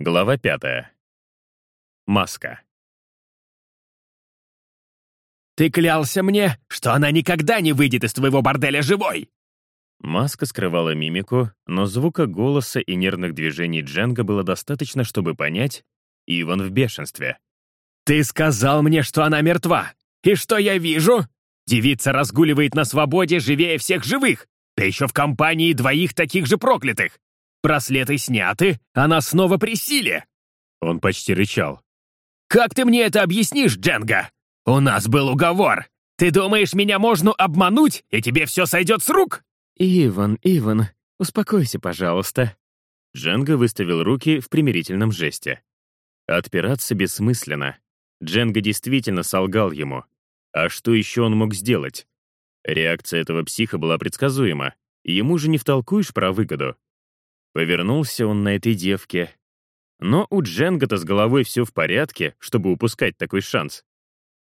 Глава пятая. Маска. «Ты клялся мне, что она никогда не выйдет из твоего борделя живой!» Маска скрывала мимику, но звука голоса и нервных движений Дженга было достаточно, чтобы понять, Иван в бешенстве. «Ты сказал мне, что она мертва! И что я вижу? Девица разгуливает на свободе живее всех живых, да еще в компании двоих таких же проклятых! Браслеты сняты, она снова при силе!» Он почти рычал. «Как ты мне это объяснишь, Дженга? У нас был уговор. Ты думаешь, меня можно обмануть, и тебе все сойдет с рук?» «Иван, Иван, успокойся, пожалуйста». Дженга выставил руки в примирительном жесте. Отпираться бессмысленно. Дженга действительно солгал ему. А что еще он мог сделать? Реакция этого психа была предсказуема. Ему же не втолкуешь про выгоду. Повернулся он на этой девке. Но у Дженга-то с головой все в порядке, чтобы упускать такой шанс.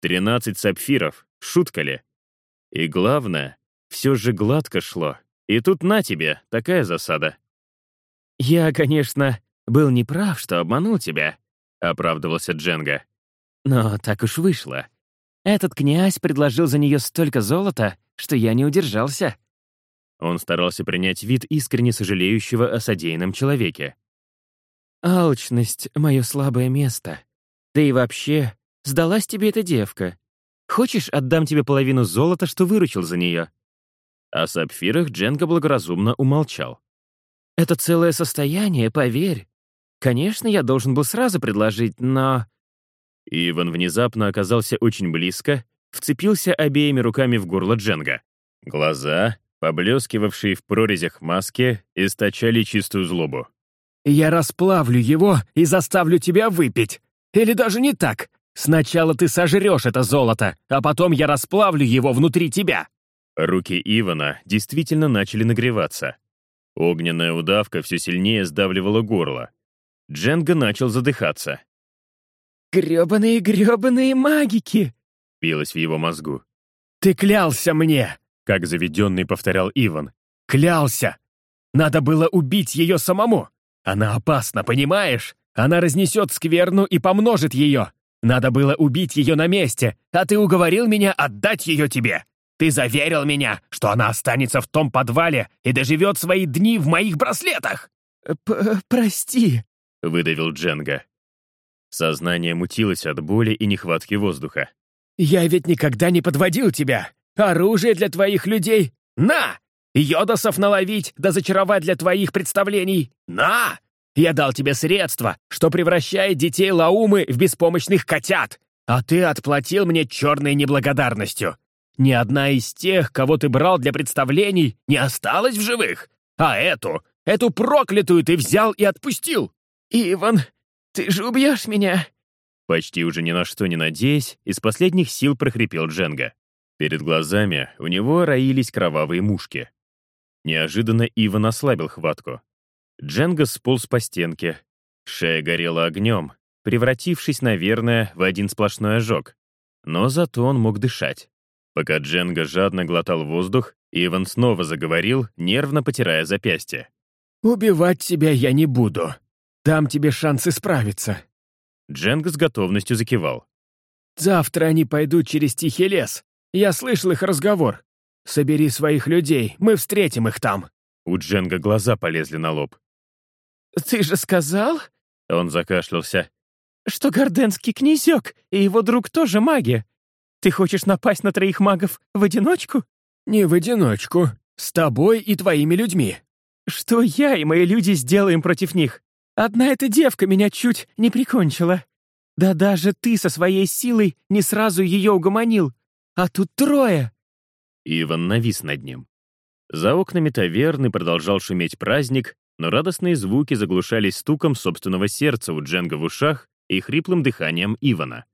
Тринадцать сапфиров, шутка ли? И главное, все же гладко шло. И тут на тебе, такая засада. «Я, конечно, был неправ, что обманул тебя», — оправдывался Дженга. «Но так уж вышло. Этот князь предложил за нее столько золота, что я не удержался». Он старался принять вид искренне сожалеющего о содеянном человеке. «Алчность — мое слабое место. Да и вообще, сдалась тебе эта девка. Хочешь, отдам тебе половину золота, что выручил за нее?» О сапфирах Дженга благоразумно умолчал. «Это целое состояние, поверь. Конечно, я должен был сразу предложить, но...» Иван внезапно оказался очень близко, вцепился обеими руками в горло Дженга. Глаза, поблескивавшие в прорезях маски, источали чистую злобу. «Я расплавлю его и заставлю тебя выпить. Или даже не так. Сначала ты сожрешь это золото, а потом я расплавлю его внутри тебя». Руки Ивана действительно начали нагреваться. Огненная удавка все сильнее сдавливала горло. Дженга начал задыхаться. «Грёбаные, грёбаные магики!» — билось в его мозгу. «Ты клялся мне!» — как заведенный повторял Иван. «Клялся! Надо было убить ее самому! Она опасна, понимаешь? Она разнесет скверну и помножит ее! Надо было убить ее на месте, а ты уговорил меня отдать ее тебе! Ты заверил меня, что она останется в том подвале и доживет свои дни в моих браслетах!» П «Прости», — выдавил Дженга. Сознание мутилось от боли и нехватки воздуха. «Я ведь никогда не подводил тебя! Оружие для твоих людей! На! Йодосов наловить да зачаровать для твоих представлений! На! Я дал тебе средства, что превращает детей Лаумы в беспомощных котят, а ты отплатил мне черной неблагодарностью. Ни одна из тех, кого ты брал для представлений, не осталась в живых. А эту, эту проклятую ты взял и отпустил. Иван, ты же убьешь меня!» Почти уже ни на что не надеясь, из последних сил прохрипел Дженга. Перед глазами у него роились кровавые мушки. Неожиданно Иван ослабил хватку. Дженга сполз по стенке. Шея горела огнем, превратившись, наверное, в один сплошной ожог. Но зато он мог дышать. Пока Дженга жадно глотал воздух, Иван снова заговорил, нервно потирая запястье. «Убивать тебя я не буду. Дам тебе шанс исправиться». Дженга с готовностью закивал. «Завтра они пойдут через Тихий лес. Я слышал их разговор. Собери своих людей, мы встретим их там». У Дженга глаза полезли на лоб. «Ты же сказал?» Он закашлялся. «Что Горденский князек и его друг тоже маги. Ты хочешь напасть на троих магов в одиночку?» «Не в одиночку. С тобой и твоими людьми». «Что я и мои люди сделаем против них? Одна эта девка меня чуть не прикончила. Да даже ты со своей силой не сразу ее угомонил. А тут трое!» Иван навис над ним. За окнами таверны продолжал шуметь праздник, но радостные звуки заглушались стуком собственного сердца у Дженга в ушах и хриплым дыханием Ивана.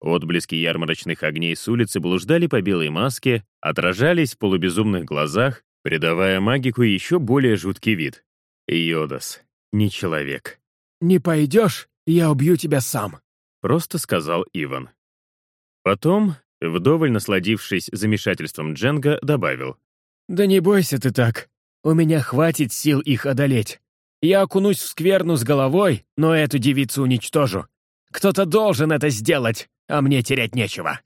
Отблески ярмарочных огней с улицы блуждали по белой маске, отражались в полубезумных глазах, придавая магику еще более жуткий вид. Йодас не человек. «Не пойдешь, я убью тебя сам», — просто сказал Иван. Потом, вдоволь насладившись замешательством Дженга, добавил. «Да не бойся ты так. У меня хватит сил их одолеть. Я окунусь в скверну с головой, но эту девицу уничтожу. Кто-то должен это сделать, а мне терять нечего.